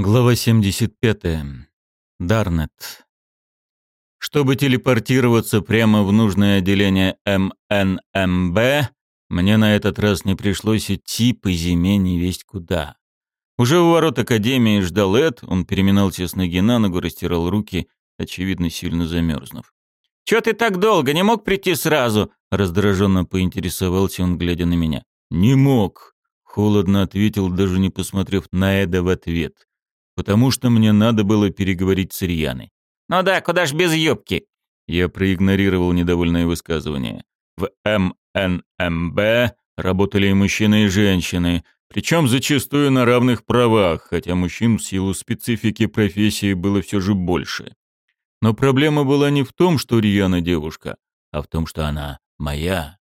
Глава 75. Дарнет. Чтобы телепортироваться прямо в нужное отделение МНМБ, мне на этот раз не пришлось идти по зиме не весть куда. Уже у ворот Академии ждал Эд, он переминался с ноги на ногу, растирал руки, очевидно, сильно замерзнув. «Чё ты так долго? Не мог прийти сразу?» Раздраженно поинтересовался он, глядя на меня. «Не мог», — холодно ответил, даже не посмотрев на Эда в ответ потому что мне надо было переговорить с Рьяной. «Ну да, куда ж без юбки?» Я проигнорировал недовольное высказывание. В МНМБ работали и мужчины, и женщины, причем зачастую на равных правах, хотя мужчин в силу специфики профессии было все же больше. Но проблема была не в том, что Рьяна девушка, а в том, что она моя.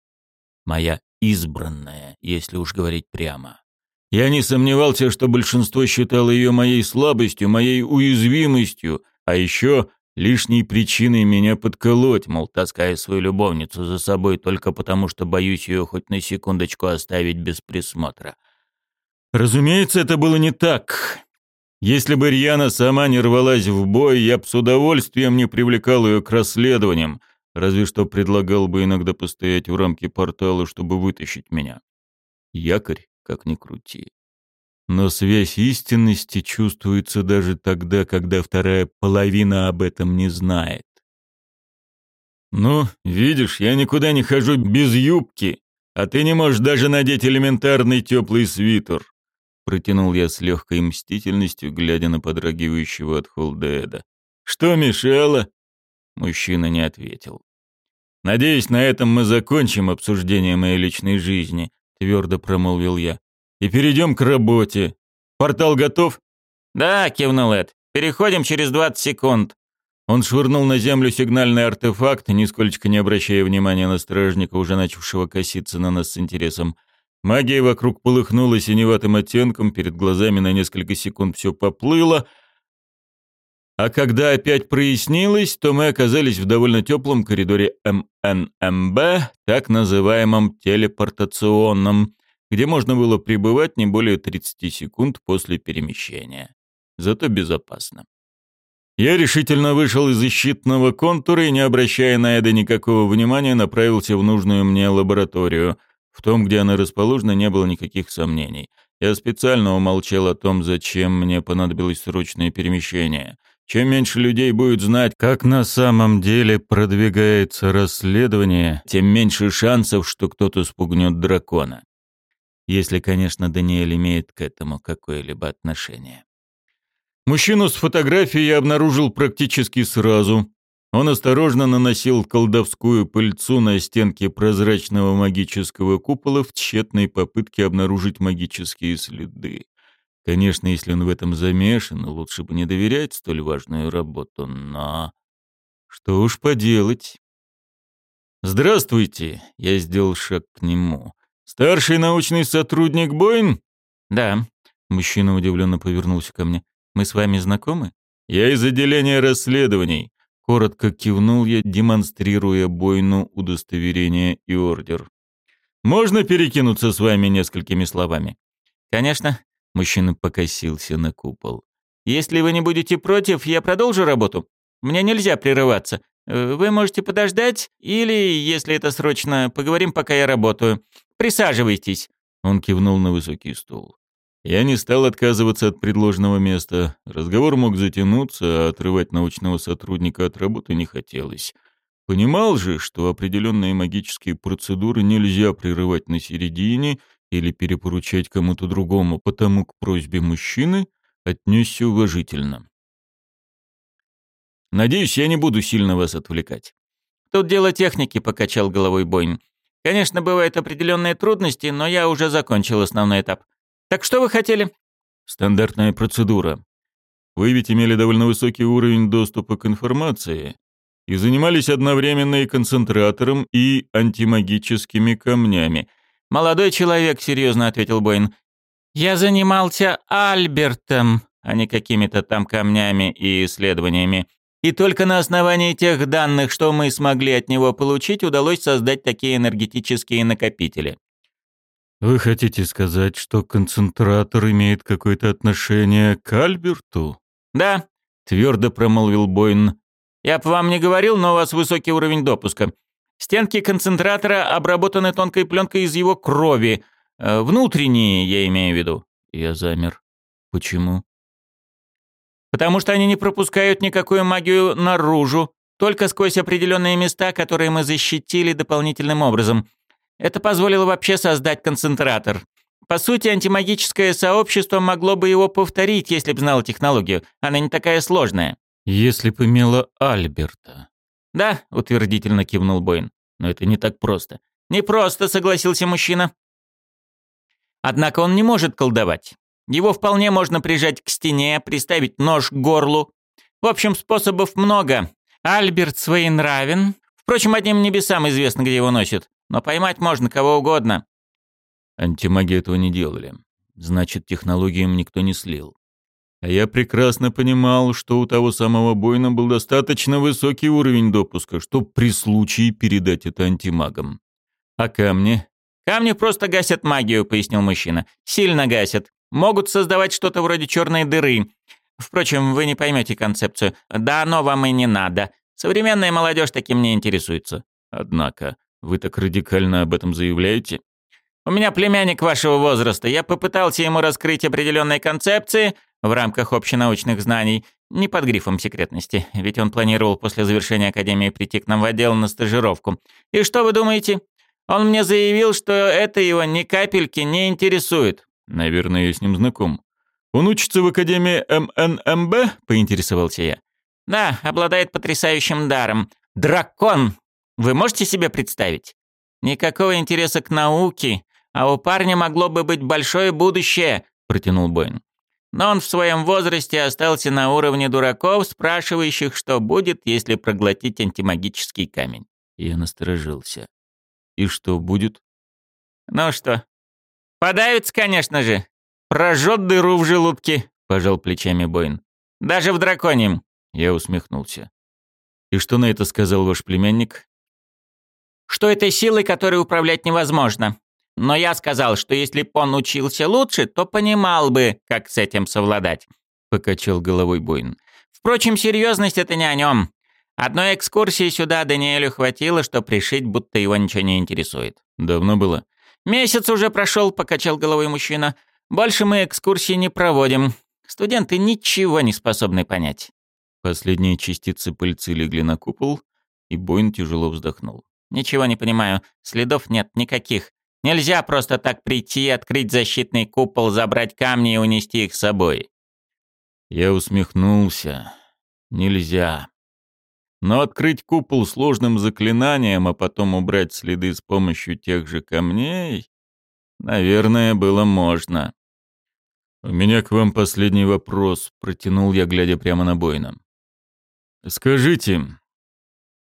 Моя избранная, если уж говорить прямо. Я не сомневался, что большинство считало ее моей слабостью, моей уязвимостью, а еще лишней причиной меня подколоть, мол, таская свою любовницу за собой только потому, что боюсь ее хоть на секундочку оставить без присмотра. Разумеется, это было не так. Если бы Рьяна сама не рвалась в бой, я бы с удовольствием не привлекал ее к расследованиям, разве что предлагал бы иногда постоять в рамке портала, чтобы вытащить меня. Якорь как ни крути. Но связь истинности чувствуется даже тогда, когда вторая половина об этом не знает. «Ну, видишь, я никуда не хожу без юбки, а ты не можешь даже надеть элементарный теплый свитер», протянул я с легкой мстительностью, глядя на подрагивающего от холода Эда. «Что мешало?» Мужчина не ответил. «Надеюсь, на этом мы закончим обсуждение моей личной жизни», твердо промолвил я. «И перейдем к работе. Портал готов?» «Да», — кивнул Эд. «Переходим через 20 секунд». Он швырнул на землю сигнальный артефакт, нисколько не обращая внимания на стражника, уже начавшего коситься на нас с интересом. Магия вокруг полыхнула синеватым оттенком, перед глазами на несколько секунд все поплыло, а когда опять прояснилось, то мы оказались в довольно теплом коридоре МНМБ, так называемом телепортационном, где можно было пребывать не более 30 секунд после перемещения. Зато безопасно. Я решительно вышел из защитного контура и, не обращая на это никакого внимания, направился в нужную мне лабораторию. В том, где она расположена, не было никаких сомнений. Я специально умолчал о том, зачем мне понадобилось срочное перемещение — чем меньше людей будет знать, как на самом деле продвигается расследование, тем меньше шансов, что кто-то спугнет дракона. Если, конечно, Даниэль имеет к этому какое-либо отношение. Мужчину с фотографией я обнаружил практически сразу. Он осторожно наносил колдовскую пыльцу на стенки прозрачного магического купола в тщетной попытке обнаружить магические следы. Конечно, если он в этом замешан, лучше бы не доверять столь важную работу, но... Что уж поделать. «Здравствуйте!» — я сделал шаг к нему. «Старший научный сотрудник Бойн?» «Да». Мужчина удивленно повернулся ко мне. «Мы с вами знакомы?» «Я из отделения расследований». Коротко кивнул я, демонстрируя Бойну удостоверение и ордер. «Можно перекинуться с вами несколькими словами?» «Конечно. Мужчина покосился на купол. «Если вы не будете против, я продолжу работу. Мне нельзя прерываться. Э, вы можете подождать, или, если это срочно, поговорим, пока я работаю. Присаживайтесь». Он кивнул на высокий стул. Я не стал отказываться от предложенного места. Разговор мог затянуться, а отрывать научного сотрудника от работы не хотелось. Понимал же, что определенные магические процедуры нельзя прерывать на середине или перепоручать кому-то другому, потому к просьбе мужчины отнесся уважительно. «Надеюсь, я не буду сильно вас отвлекать». «Тут дело техники», — покачал головой Бойн. «Конечно, бывают определенные трудности, но я уже закончил основной этап. Так что вы хотели?» «Стандартная процедура. Вы ведь имели довольно высокий уровень доступа к информации и занимались одновременно и концентратором, и антимагическими камнями. «Молодой человек», — серьезно ответил Бойн. «Я занимался Альбертом, а не какими-то там камнями и исследованиями. И только на основании тех данных, что мы смогли от него получить, удалось создать такие энергетические накопители». «Вы хотите сказать, что концентратор имеет какое-то отношение к Альберту?» «Да», — твердо промолвил Бойн. «Я бы вам не говорил, но у вас высокий уровень допуска. Стенки концентратора обработаны тонкой пленкой из его крови. Э, внутренние, я имею в виду». Я замер. «Почему?» «Потому что они не пропускают никакую магию наружу, только сквозь определенные места, которые мы защитили дополнительным образом. Это позволило вообще создать концентратор. По сути, антимагическое сообщество могло бы его повторить, если бы знало технологию. Она не такая сложная. Если бы имела Альберта. Да, утвердительно кивнул Бойн. Но это не так просто. Не просто, согласился мужчина. Однако он не может колдовать. Его вполне можно прижать к стене, приставить нож к горлу. В общем, способов много. Альберт своенравен. Впрочем, одним небесам известно, где его носит. Но поймать можно кого угодно. Антимаги этого не делали. Значит, технологиям никто не слил. А я прекрасно понимал, что у того самого Бойна был достаточно высокий уровень допуска, чтобы при случае передать это антимагам. А камни? Камни просто гасят магию, пояснил мужчина. Сильно гасят. Могут создавать что-то вроде черной дыры. Впрочем, вы не поймете концепцию. Да оно вам и не надо. Современная молодежь таким не интересуется. Однако, вы так радикально об этом заявляете? У меня племянник вашего возраста. Я попытался ему раскрыть определенные концепции в рамках общенаучных знаний, не под грифом секретности, ведь он планировал после завершения академии прийти к нам в отдел на стажировку. И что вы думаете? Он мне заявил, что это его ни капельки не интересует. Наверное, я с ним знаком. Он учится в академии МНМБ, поинтересовался я. Да, обладает потрясающим даром. Дракон! Вы можете себе представить? Никакого интереса к науке, а у парня могло бы быть большое будущее, протянул Бойн. Но он в своем возрасте остался на уровне дураков, спрашивающих, что будет, если проглотить антимагический камень. Я насторожился. И что будет? Ну что? Подавится, конечно же. Прожжет дыру в желудке, пожал плечами Бойн. Даже в драконьем. Я усмехнулся. И что на это сказал ваш племянник? что это силы, которые управлять невозможно. Но я сказал, что если б он учился лучше, то понимал бы, как с этим совладать», — покачал головой Буин. «Впрочем, серьезность это не о нем. Одной экскурсии сюда Даниэлю хватило, чтобы решить, будто его ничего не интересует». «Давно было?» «Месяц уже прошел», — покачал головой мужчина. «Больше мы экскурсии не проводим. Студенты ничего не способны понять». Последние частицы пыльцы легли на купол, и Бойн тяжело вздохнул. Ничего не понимаю. Следов нет никаких. Нельзя просто так прийти, открыть защитный купол, забрать камни и унести их с собой. Я усмехнулся. Нельзя. Но открыть купол сложным заклинанием, а потом убрать следы с помощью тех же камней, наверное, было можно. «У меня к вам последний вопрос», — протянул я, глядя прямо на Бойна. «Скажите,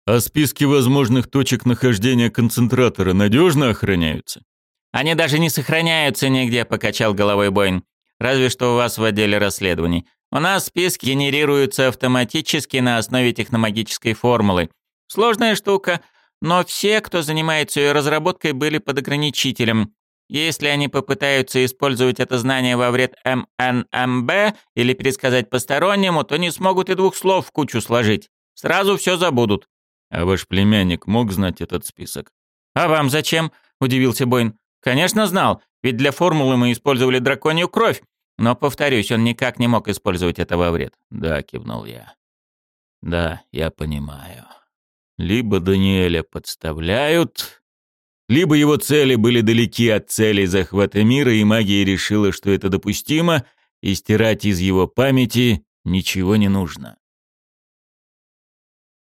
а списки возможных точек нахождения концентратора надежно охраняются? Они даже не сохраняются нигде, покачал головой Бойн. Разве что у вас в отделе расследований. У нас списки генерируются автоматически на основе техномагической формулы. Сложная штука, но все, кто занимается ее разработкой, были под ограничителем. Если они попытаются использовать это знание во вред МНМБ или пересказать постороннему, то не смогут и двух слов в кучу сложить. Сразу все забудут. А ваш племянник мог знать этот список? А вам зачем? удивился Бойн. Конечно, знал, ведь для формулы мы использовали драконью кровь. Но, повторюсь, он никак не мог использовать это во вред. Да, кивнул я. Да, я понимаю. Либо Даниэля подставляют, либо его цели были далеки от целей захвата мира, и магия решила, что это допустимо, и стирать из его памяти ничего не нужно.